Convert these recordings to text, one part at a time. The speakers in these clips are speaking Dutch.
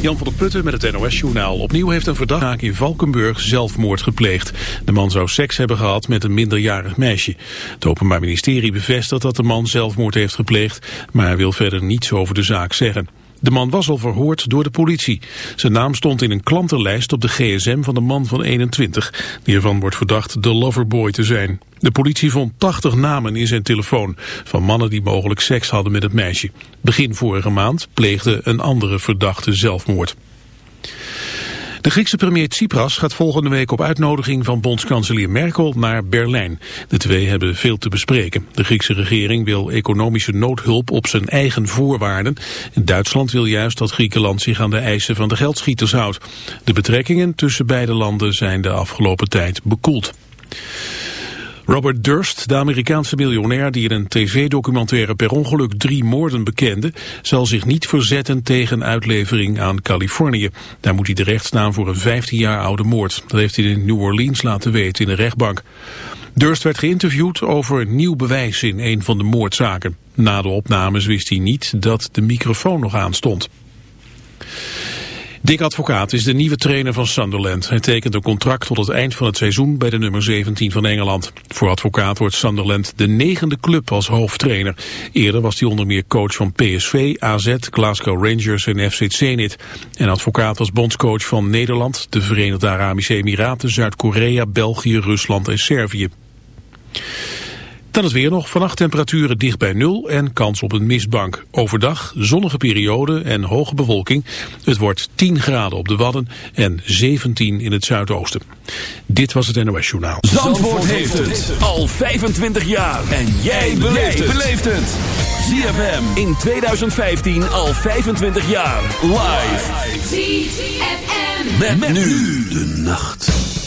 Jan van der Putten met het NOS-journaal. Opnieuw heeft een verdachte in Valkenburg zelfmoord gepleegd. De man zou seks hebben gehad met een minderjarig meisje. Het Openbaar Ministerie bevestigt dat de man zelfmoord heeft gepleegd... maar wil verder niets over de zaak zeggen. De man was al verhoord door de politie. Zijn naam stond in een klantenlijst op de gsm van de man van 21... die ervan wordt verdacht de loverboy te zijn. De politie vond 80 namen in zijn telefoon... van mannen die mogelijk seks hadden met het meisje. Begin vorige maand pleegde een andere verdachte zelfmoord. De Griekse premier Tsipras gaat volgende week op uitnodiging van bondskanselier Merkel naar Berlijn. De twee hebben veel te bespreken. De Griekse regering wil economische noodhulp op zijn eigen voorwaarden. Duitsland wil juist dat Griekenland zich aan de eisen van de geldschieters houdt. De betrekkingen tussen beide landen zijn de afgelopen tijd bekoeld. Robert Durst, de Amerikaanse miljonair die in een tv-documentaire per ongeluk drie moorden bekende, zal zich niet verzetten tegen uitlevering aan Californië. Daar moet hij terecht staan voor een 15 jaar oude moord. Dat heeft hij in New Orleans laten weten in de rechtbank. Durst werd geïnterviewd over nieuw bewijs in een van de moordzaken. Na de opnames wist hij niet dat de microfoon nog aanstond. Dick Advocaat is de nieuwe trainer van Sunderland. Hij tekent een contract tot het eind van het seizoen bij de nummer 17 van Engeland. Voor Advocaat wordt Sunderland de negende club als hoofdtrainer. Eerder was hij onder meer coach van PSV, AZ, Glasgow Rangers en FC Zenit. En Advocaat was bondscoach van Nederland, de Verenigde Arabische Emiraten, Zuid-Korea, België, Rusland en Servië. Dan het weer nog. Vannacht temperaturen dicht bij nul en kans op een mistbank. Overdag zonnige periode en hoge bewolking. Het wordt 10 graden op de Wadden en 17 in het zuidoosten. Dit was het NOS Journaal. Zandvoort, heeft het al 25 jaar. En jij beleeft het. ZFM in 2015 al 25 jaar. Live. ZFM. met nu de nacht.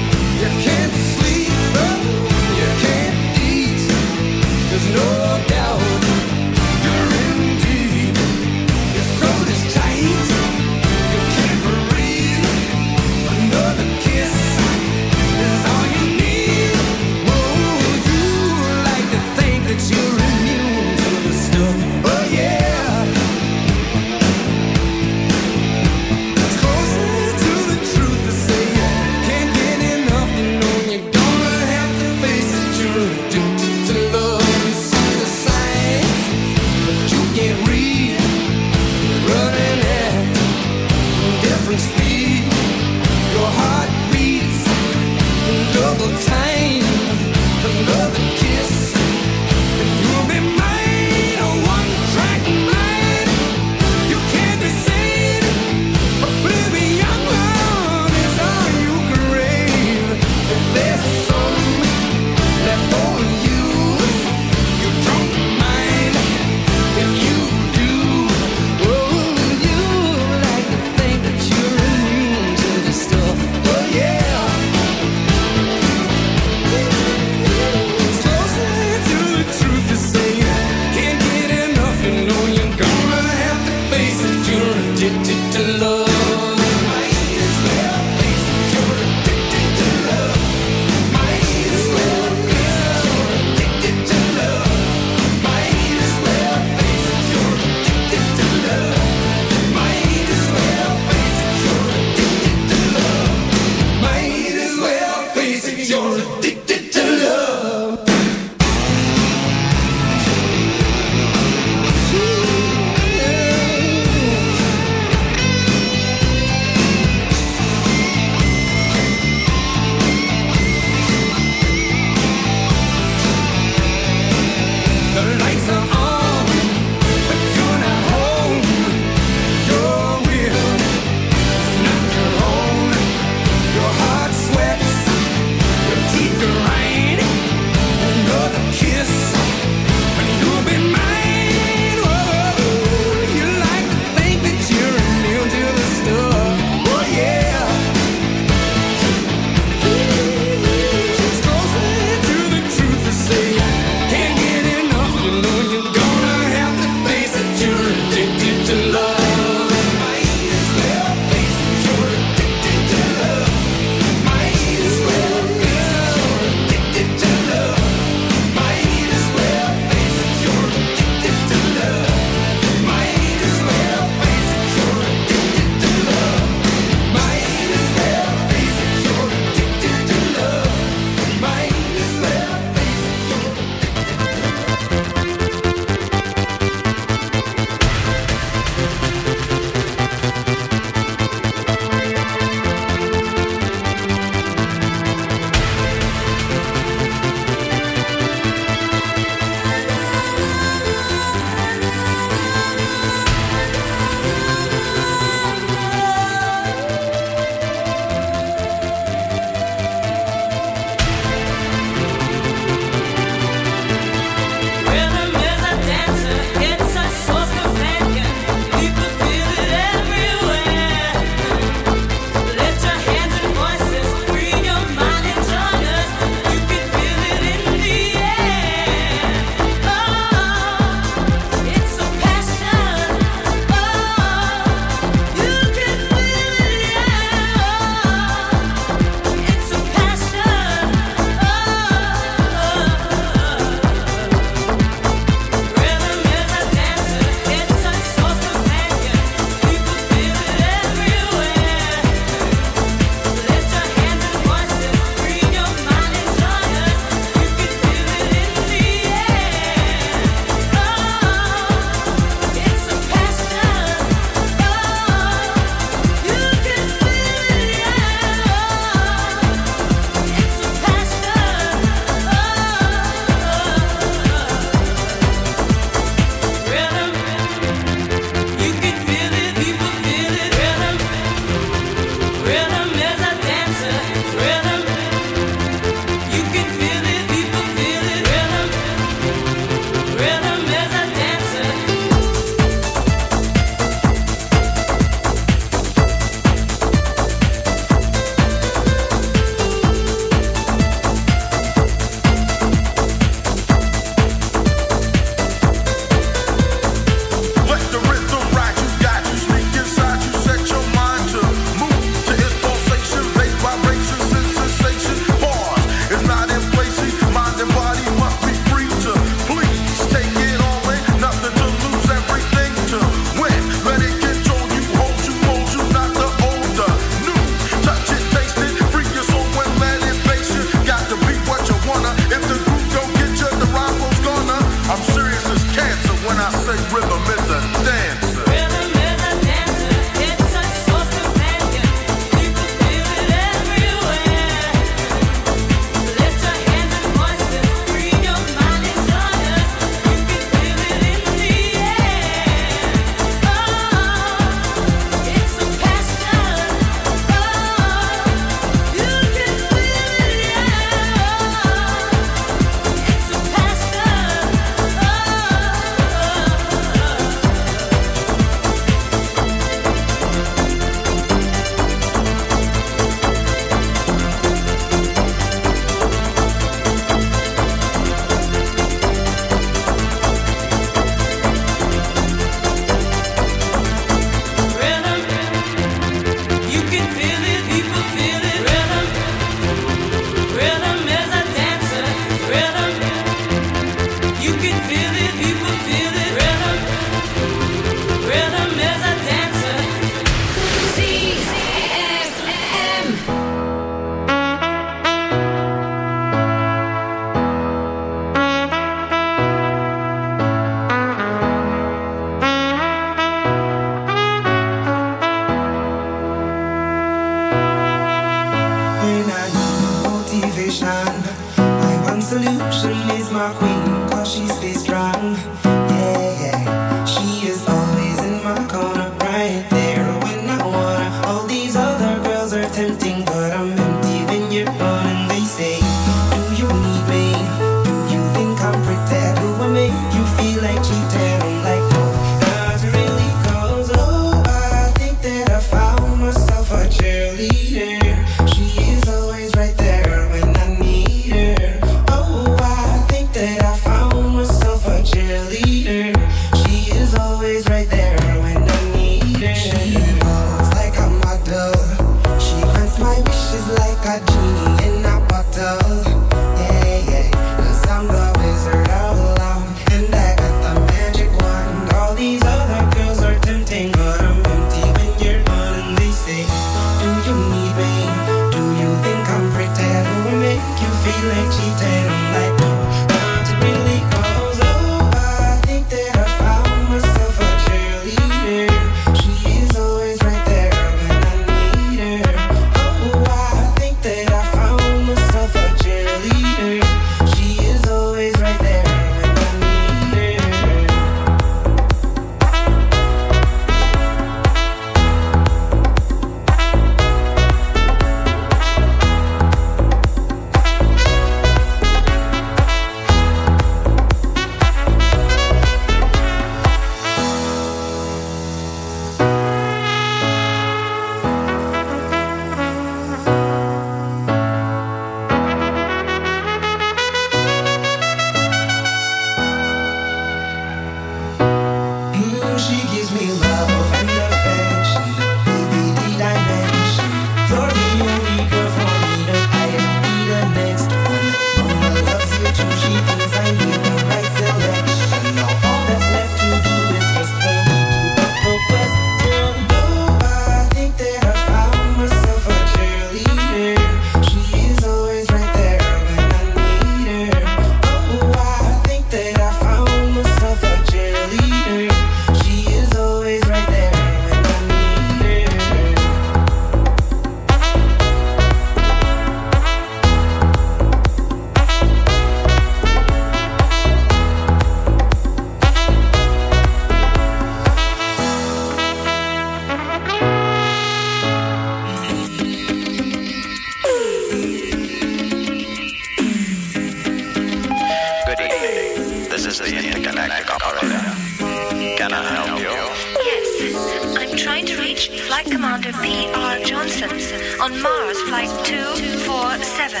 Flight Commander P.R. Johnson on Mars Flight 247.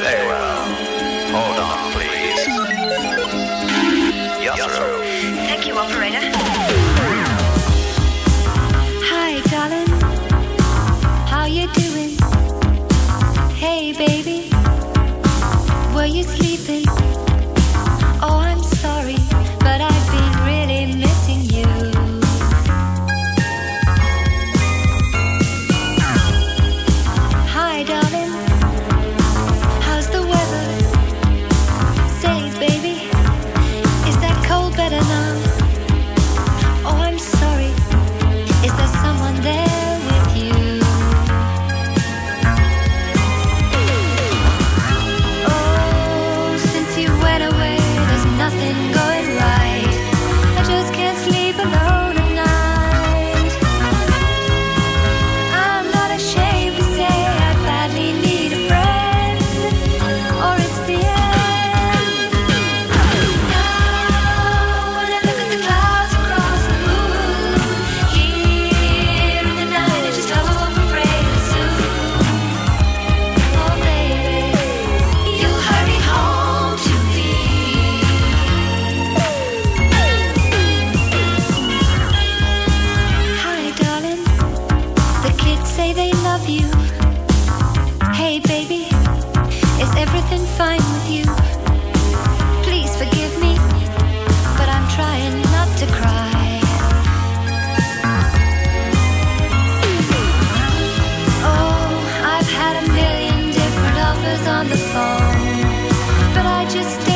Very well. numbers on the phone, but I just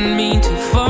Didn't mean to fall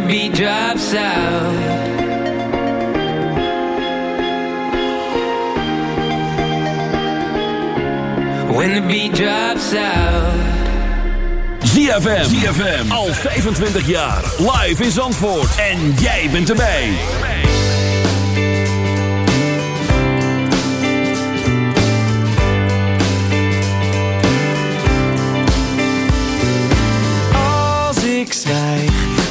the beat drops out When the beat drops out ZFM. ZFM. Al 25 jaar. Live in Zandvoort. En jij bent erbij.